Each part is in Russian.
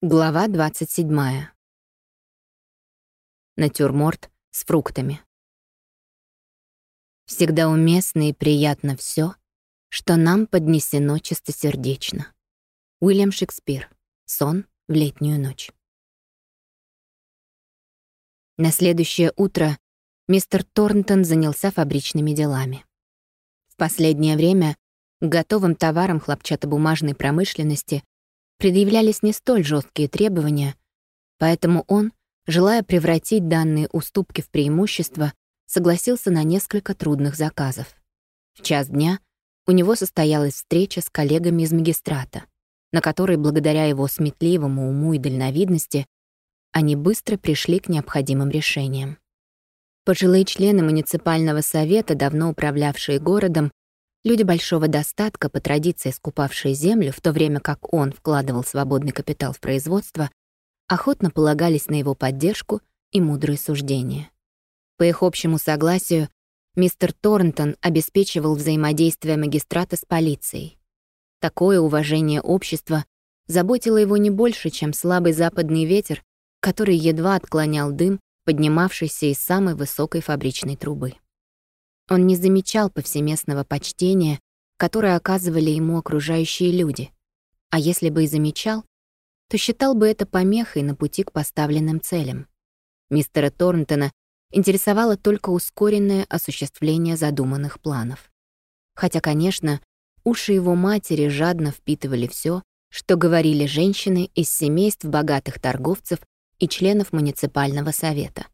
Глава 27. Натюрморт с фруктами. Всегда уместно и приятно все, что нам поднесено чистосердечно. Уильям Шекспир. Сон в летнюю ночь. На следующее утро мистер Торнтон занялся фабричными делами. В последнее время готовым товарам хлопчатобумажной промышленности предъявлялись не столь жесткие требования, поэтому он, желая превратить данные уступки в преимущество, согласился на несколько трудных заказов. В час дня у него состоялась встреча с коллегами из магистрата, на которой, благодаря его сметливому уму и дальновидности, они быстро пришли к необходимым решениям. Пожилые члены муниципального совета, давно управлявшие городом, Люди большого достатка, по традиции скупавшие землю, в то время как он вкладывал свободный капитал в производство, охотно полагались на его поддержку и мудрые суждения. По их общему согласию, мистер Торнтон обеспечивал взаимодействие магистрата с полицией. Такое уважение общества заботило его не больше, чем слабый западный ветер, который едва отклонял дым, поднимавшийся из самой высокой фабричной трубы. Он не замечал повсеместного почтения, которое оказывали ему окружающие люди. А если бы и замечал, то считал бы это помехой на пути к поставленным целям. Мистера Торнтона интересовало только ускоренное осуществление задуманных планов. Хотя, конечно, уши его матери жадно впитывали все, что говорили женщины из семейств богатых торговцев и членов муниципального совета.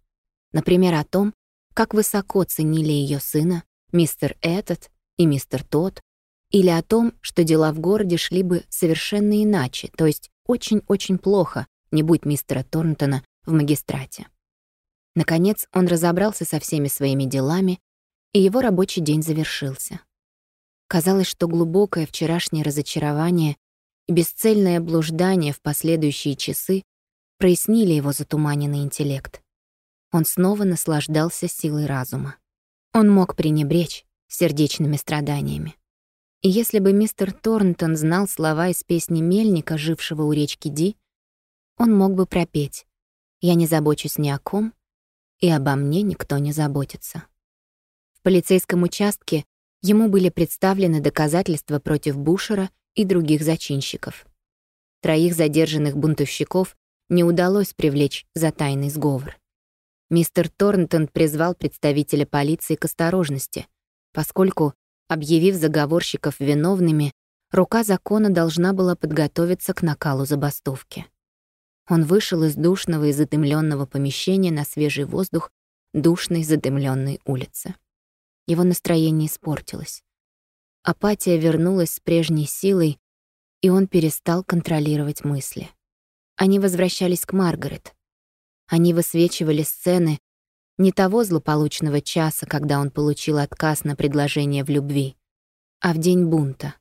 Например, о том, как высоко ценили ее сына, мистер этот и мистер тот, или о том, что дела в городе шли бы совершенно иначе, то есть очень-очень плохо, не будь мистера Торнтона в магистрате. Наконец он разобрался со всеми своими делами, и его рабочий день завершился. Казалось, что глубокое вчерашнее разочарование и бесцельное блуждание в последующие часы прояснили его затуманенный интеллект он снова наслаждался силой разума. Он мог пренебречь сердечными страданиями. И если бы мистер Торнтон знал слова из песни Мельника, жившего у речки Ди, он мог бы пропеть «Я не забочусь ни о ком, и обо мне никто не заботится». В полицейском участке ему были представлены доказательства против Бушера и других зачинщиков. Троих задержанных бунтовщиков не удалось привлечь за тайный сговор. Мистер Торнтон призвал представителя полиции к осторожности, поскольку, объявив заговорщиков виновными, рука закона должна была подготовиться к накалу забастовки. Он вышел из душного и задымленного помещения на свежий воздух душной задымленной улицы. Его настроение испортилось. Апатия вернулась с прежней силой, и он перестал контролировать мысли. Они возвращались к Маргарет, они высвечивали сцены не того злополучного часа, когда он получил отказ на предложение в любви, а в день бунта.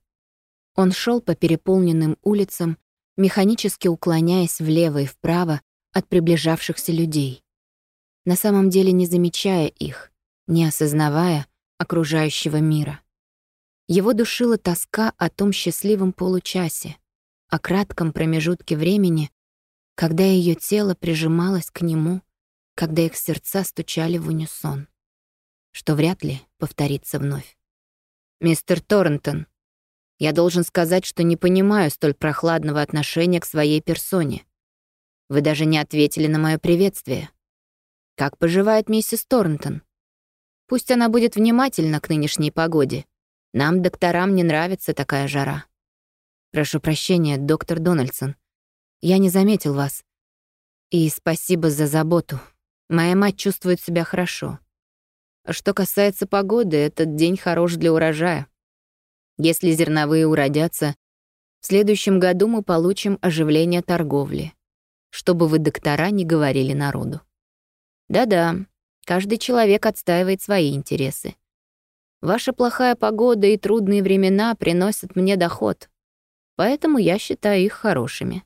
Он шел по переполненным улицам, механически уклоняясь влево и вправо от приближавшихся людей. На самом деле не замечая их, не осознавая окружающего мира. Его душила тоска о том счастливом получасе, о кратком промежутке времени, когда ее тело прижималось к нему, когда их сердца стучали в унисон, что вряд ли повторится вновь. «Мистер Торрентон, я должен сказать, что не понимаю столь прохладного отношения к своей персоне. Вы даже не ответили на мое приветствие. Как поживает миссис Торнтон? Пусть она будет внимательна к нынешней погоде. Нам, докторам, не нравится такая жара. Прошу прощения, доктор Дональдсон. Я не заметил вас. И спасибо за заботу. Моя мать чувствует себя хорошо. Что касается погоды, этот день хорош для урожая. Если зерновые уродятся, в следующем году мы получим оживление торговли, чтобы вы, доктора, не говорили народу. Да-да, каждый человек отстаивает свои интересы. Ваша плохая погода и трудные времена приносят мне доход, поэтому я считаю их хорошими.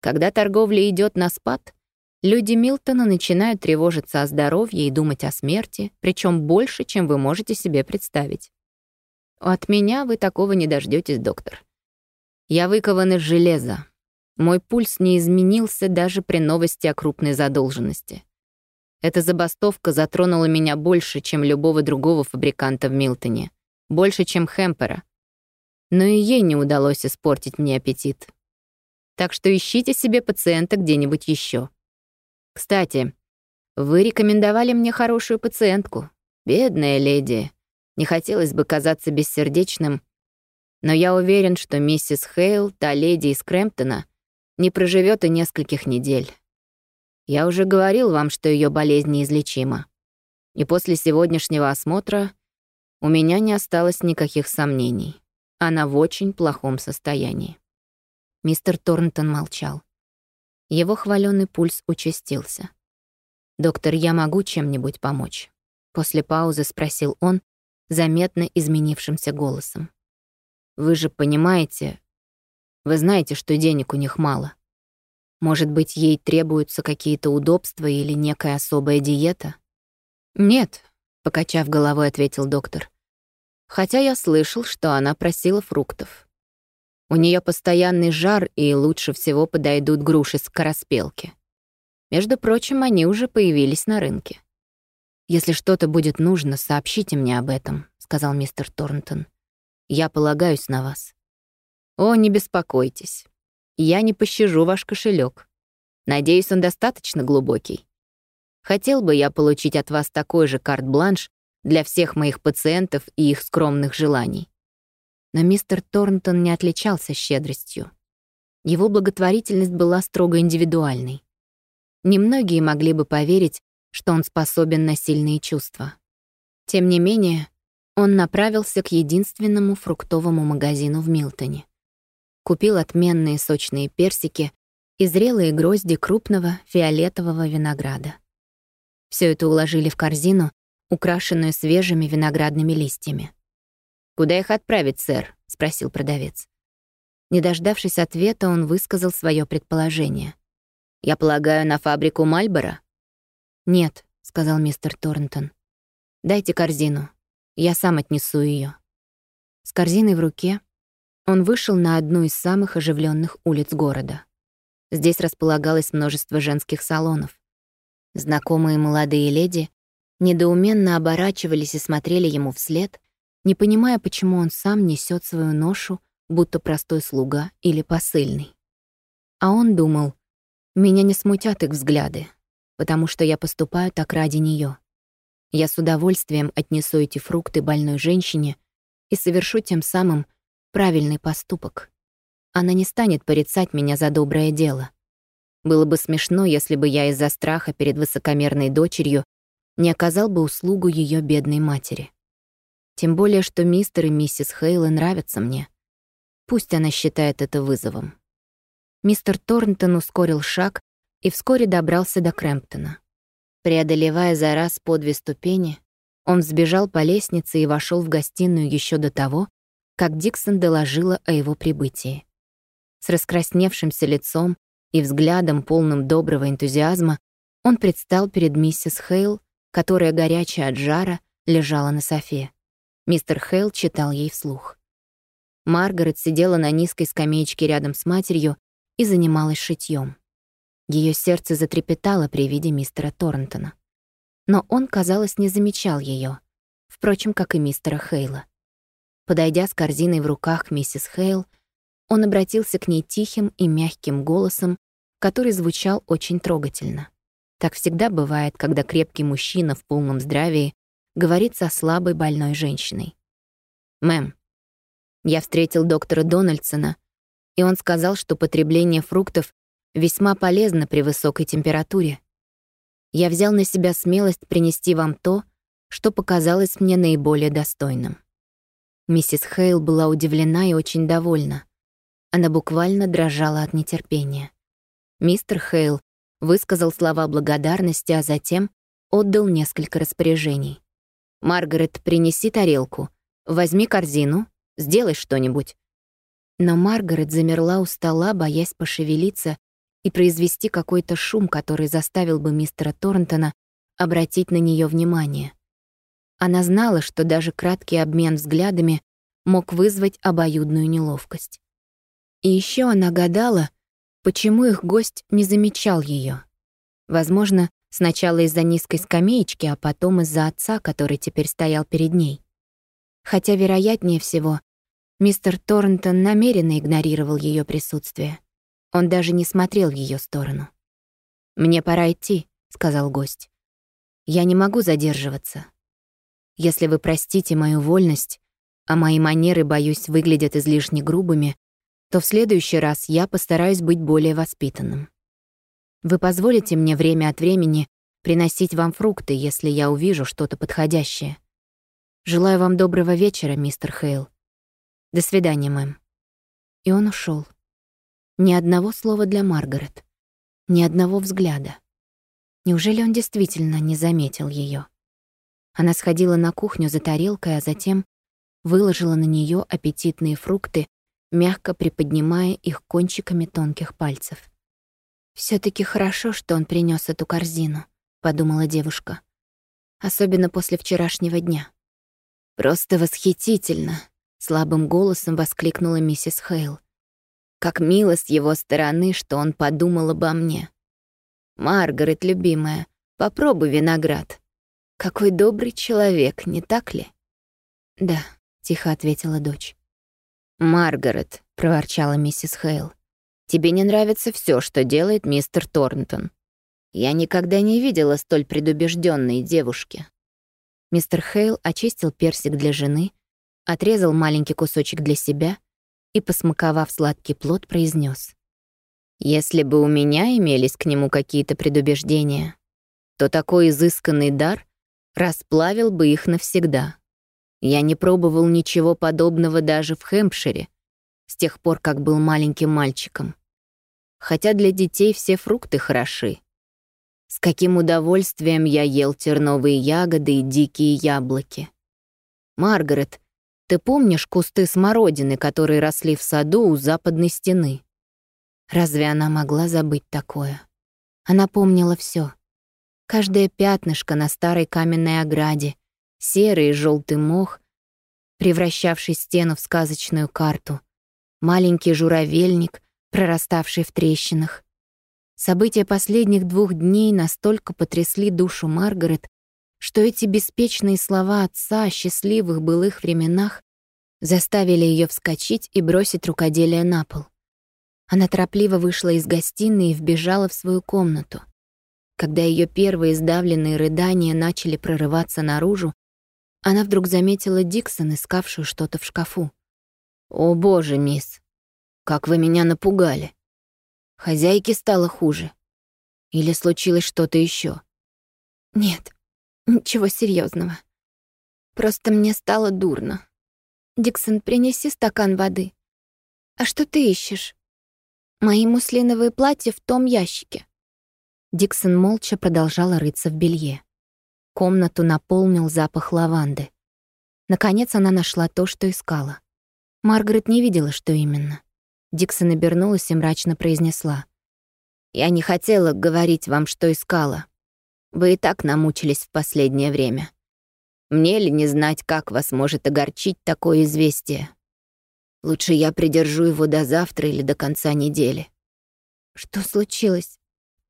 Когда торговля идет на спад, люди Милтона начинают тревожиться о здоровье и думать о смерти, причем больше, чем вы можете себе представить. От меня вы такого не дождетесь, доктор. Я выкован из железа. Мой пульс не изменился даже при новости о крупной задолженности. Эта забастовка затронула меня больше, чем любого другого фабриканта в Милтоне. Больше, чем Хэмпера. Но и ей не удалось испортить мне аппетит. Так что ищите себе пациента где-нибудь еще. Кстати, вы рекомендовали мне хорошую пациентку. Бедная леди. Не хотелось бы казаться бессердечным, но я уверен, что миссис Хейл, та леди из Крэмптона, не проживет и нескольких недель. Я уже говорил вам, что ее болезнь неизлечима. И после сегодняшнего осмотра у меня не осталось никаких сомнений. Она в очень плохом состоянии. Мистер Торнтон молчал. Его хваленый пульс участился. «Доктор, я могу чем-нибудь помочь?» После паузы спросил он, заметно изменившимся голосом. «Вы же понимаете, вы знаете, что денег у них мало. Может быть, ей требуются какие-то удобства или некая особая диета?» «Нет», — покачав головой, ответил доктор. «Хотя я слышал, что она просила фруктов. У нее постоянный жар, и лучше всего подойдут груши с скороспелки. Между прочим, они уже появились на рынке. «Если что-то будет нужно, сообщите мне об этом», — сказал мистер Торнтон. «Я полагаюсь на вас». «О, не беспокойтесь. Я не пощажу ваш кошелек. Надеюсь, он достаточно глубокий. Хотел бы я получить от вас такой же карт-бланш для всех моих пациентов и их скромных желаний. Но мистер Торнтон не отличался щедростью. Его благотворительность была строго индивидуальной. Немногие могли бы поверить, что он способен на сильные чувства. Тем не менее, он направился к единственному фруктовому магазину в Милтоне. Купил отменные сочные персики и зрелые грозди крупного фиолетового винограда. Все это уложили в корзину, украшенную свежими виноградными листьями. «Куда их отправить, сэр?» — спросил продавец. Не дождавшись ответа, он высказал свое предположение. «Я полагаю, на фабрику Мальборо?» «Нет», — сказал мистер Торнтон. «Дайте корзину. Я сам отнесу ее. С корзиной в руке он вышел на одну из самых оживленных улиц города. Здесь располагалось множество женских салонов. Знакомые молодые леди недоуменно оборачивались и смотрели ему вслед, не понимая, почему он сам несет свою ношу, будто простой слуга или посыльный. А он думал, меня не смутят их взгляды, потому что я поступаю так ради нее. Я с удовольствием отнесу эти фрукты больной женщине и совершу тем самым правильный поступок. Она не станет порицать меня за доброе дело. Было бы смешно, если бы я из-за страха перед высокомерной дочерью не оказал бы услугу ее бедной матери. Тем более, что мистер и миссис Хейла нравятся мне. Пусть она считает это вызовом. Мистер Торнтон ускорил шаг и вскоре добрался до Крэмптона. Преодолевая за раз по две ступени, он взбежал по лестнице и вошел в гостиную еще до того, как Диксон доложила о его прибытии. С раскрасневшимся лицом и взглядом, полным доброго энтузиазма, он предстал перед миссис Хейл, которая, горячая от жара, лежала на софе. Мистер Хейл читал ей вслух. Маргарет сидела на низкой скамеечке рядом с матерью и занималась шитьем. Ее сердце затрепетало при виде мистера Торнтона. Но он, казалось, не замечал ее, впрочем, как и мистера Хейла. Подойдя с корзиной в руках миссис Хейл, он обратился к ней тихим и мягким голосом, который звучал очень трогательно. Так всегда бывает, когда крепкий мужчина в полном здравии говорит со слабой больной женщиной. «Мэм, я встретил доктора Дональдсона, и он сказал, что потребление фруктов весьма полезно при высокой температуре. Я взял на себя смелость принести вам то, что показалось мне наиболее достойным». Миссис Хейл была удивлена и очень довольна. Она буквально дрожала от нетерпения. Мистер Хейл высказал слова благодарности, а затем отдал несколько распоряжений. «Маргарет, принеси тарелку. Возьми корзину. Сделай что-нибудь». Но Маргарет замерла у стола, боясь пошевелиться и произвести какой-то шум, который заставил бы мистера Торнтона обратить на нее внимание. Она знала, что даже краткий обмен взглядами мог вызвать обоюдную неловкость. И еще она гадала, Почему их гость не замечал ее? Возможно, сначала из-за низкой скамеечки, а потом из-за отца, который теперь стоял перед ней. Хотя, вероятнее всего, мистер Торнтон намеренно игнорировал ее присутствие. Он даже не смотрел в ее сторону. «Мне пора идти», — сказал гость. «Я не могу задерживаться. Если вы простите мою вольность, а мои манеры, боюсь, выглядят излишне грубыми, то в следующий раз я постараюсь быть более воспитанным. Вы позволите мне время от времени приносить вам фрукты, если я увижу что-то подходящее. Желаю вам доброго вечера, мистер Хейл. До свидания, мэм». И он ушел. Ни одного слова для Маргарет. Ни одного взгляда. Неужели он действительно не заметил ее? Она сходила на кухню за тарелкой, а затем выложила на нее аппетитные фрукты, мягко приподнимая их кончиками тонких пальцев. Все таки хорошо, что он принес эту корзину», — подумала девушка. «Особенно после вчерашнего дня». «Просто восхитительно!» — слабым голосом воскликнула миссис Хейл. «Как мило с его стороны, что он подумал обо мне. Маргарет, любимая, попробуй виноград. Какой добрый человек, не так ли?» «Да», — тихо ответила дочь. «Маргарет», — проворчала миссис Хейл, «тебе не нравится все, что делает мистер Торнтон. Я никогда не видела столь предубежденной девушки». Мистер Хейл очистил персик для жены, отрезал маленький кусочек для себя и, посмаковав сладкий плод, произнес: «Если бы у меня имелись к нему какие-то предубеждения, то такой изысканный дар расплавил бы их навсегда». Я не пробовал ничего подобного даже в Хэмпшире, с тех пор, как был маленьким мальчиком. Хотя для детей все фрукты хороши. С каким удовольствием я ел терновые ягоды и дикие яблоки. Маргарет, ты помнишь кусты смородины, которые росли в саду у западной стены? Разве она могла забыть такое? Она помнила все. Каждое пятнышко на старой каменной ограде, серый и желтый мох, превращавший стену в сказочную карту, маленький журавельник, прораставший в трещинах. События последних двух дней настолько потрясли душу Маргарет, что эти беспечные слова отца о счастливых былых временах заставили ее вскочить и бросить рукоделие на пол. Она торопливо вышла из гостиной и вбежала в свою комнату. Когда ее первые сдавленные рыдания начали прорываться наружу, она вдруг заметила Диксон, искавшую что-то в шкафу. «О, боже, мисс, как вы меня напугали. Хозяйке стало хуже. Или случилось что-то еще? «Нет, ничего серьезного. Просто мне стало дурно. Диксон, принеси стакан воды. А что ты ищешь? Мои муслиновые платья в том ящике». Диксон молча продолжала рыться в белье. Комнату наполнил запах лаванды. Наконец она нашла то, что искала. Маргарет не видела, что именно. Диксон обернулась и мрачно произнесла. «Я не хотела говорить вам, что искала. Вы и так намучились в последнее время. Мне ли не знать, как вас может огорчить такое известие? Лучше я придержу его до завтра или до конца недели». «Что случилось?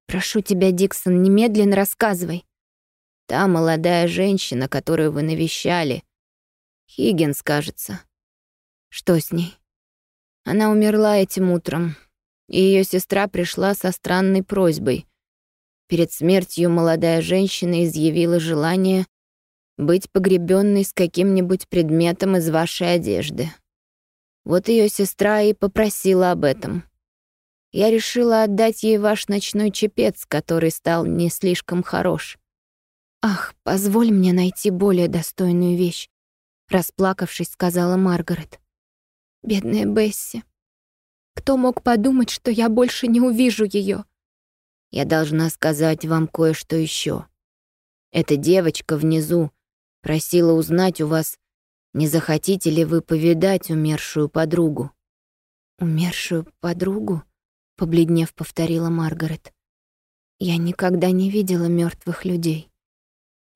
Прошу тебя, Диксон, немедленно рассказывай». Та молодая женщина, которую вы навещали. Хиггинс, кажется. Что с ней? Она умерла этим утром, и ее сестра пришла со странной просьбой. Перед смертью молодая женщина изъявила желание быть погребенной с каким-нибудь предметом из вашей одежды. Вот ее сестра и попросила об этом. Я решила отдать ей ваш ночной чепец, который стал не слишком хорош. «Ах, позволь мне найти более достойную вещь», — расплакавшись, сказала Маргарет. «Бедная Бесси. Кто мог подумать, что я больше не увижу ее? «Я должна сказать вам кое-что еще. Эта девочка внизу просила узнать у вас, не захотите ли вы повидать умершую подругу». «Умершую подругу?» — побледнев повторила Маргарет. «Я никогда не видела мертвых людей».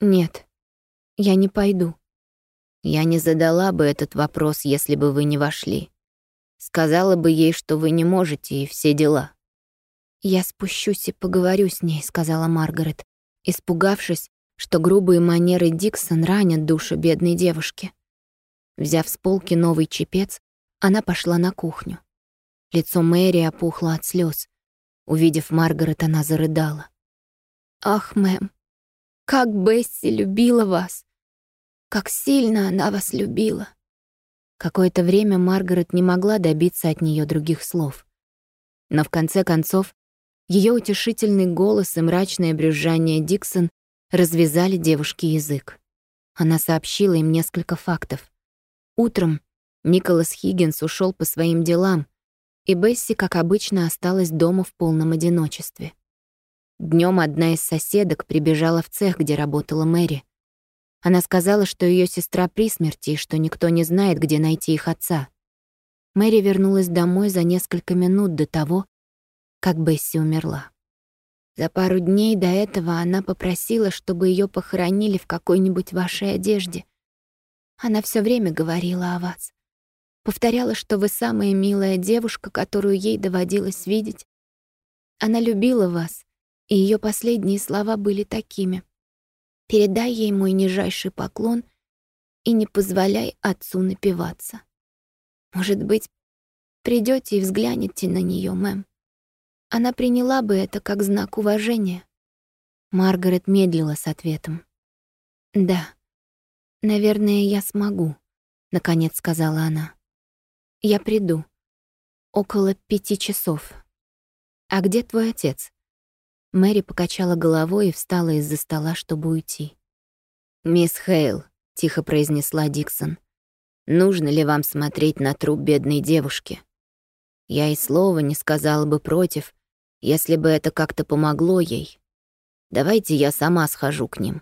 «Нет, я не пойду». Я не задала бы этот вопрос, если бы вы не вошли. Сказала бы ей, что вы не можете, и все дела. «Я спущусь и поговорю с ней», — сказала Маргарет, испугавшись, что грубые манеры Диксон ранят душу бедной девушки. Взяв с полки новый чепец, она пошла на кухню. Лицо Мэри опухло от слез. Увидев Маргарет, она зарыдала. «Ах, мэм, как Бесси любила вас! Как сильно она вас любила!» Какое-то время Маргарет не могла добиться от нее других слов. Но в конце концов ее утешительный голос и мрачное брюзжание Диксон развязали девушке язык. Она сообщила им несколько фактов. Утром Николас Хиггинс ушел по своим делам, и Бесси, как обычно, осталась дома в полном одиночестве. Днем одна из соседок прибежала в цех, где работала Мэри. Она сказала, что ее сестра при смерти что никто не знает, где найти их отца. Мэри вернулась домой за несколько минут до того, как Бесси умерла. За пару дней до этого она попросила, чтобы ее похоронили в какой-нибудь вашей одежде. Она все время говорила о вас. Повторяла, что вы самая милая девушка, которую ей доводилось видеть. Она любила вас, и ее последние слова были такими. «Передай ей мой нижайший поклон и не позволяй отцу напиваться. Может быть, придете и взглянете на нее, мэм. Она приняла бы это как знак уважения». Маргарет медлила с ответом. «Да, наверное, я смогу», — наконец сказала она. Я приду. Около пяти часов. А где твой отец? Мэри покачала головой и встала из-за стола, чтобы уйти. «Мисс Хейл», — тихо произнесла Диксон, «нужно ли вам смотреть на труп бедной девушки? Я и слова не сказала бы против, если бы это как-то помогло ей. Давайте я сама схожу к ним.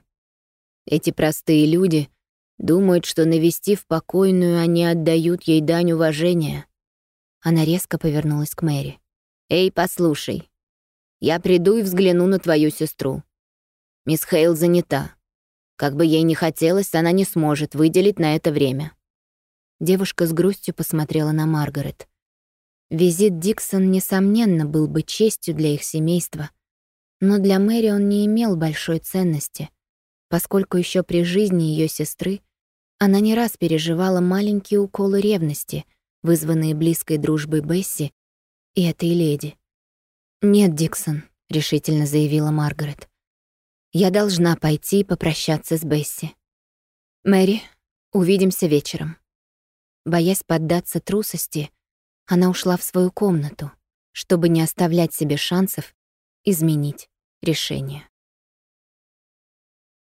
Эти простые люди Думают, что навестив покойную, они отдают ей дань уважения. Она резко повернулась к Мэри. «Эй, послушай. Я приду и взгляну на твою сестру. Мисс Хейл занята. Как бы ей ни хотелось, она не сможет выделить на это время». Девушка с грустью посмотрела на Маргарет. Визит Диксон, несомненно, был бы честью для их семейства, но для Мэри он не имел большой ценности, поскольку еще при жизни ее сестры она не раз переживала маленькие уколы ревности, вызванные близкой дружбой Бесси и этой леди. «Нет, Диксон», — решительно заявила Маргарет. «Я должна пойти и попрощаться с Бесси. Мэри, увидимся вечером». Боясь поддаться трусости, она ушла в свою комнату, чтобы не оставлять себе шансов изменить решение.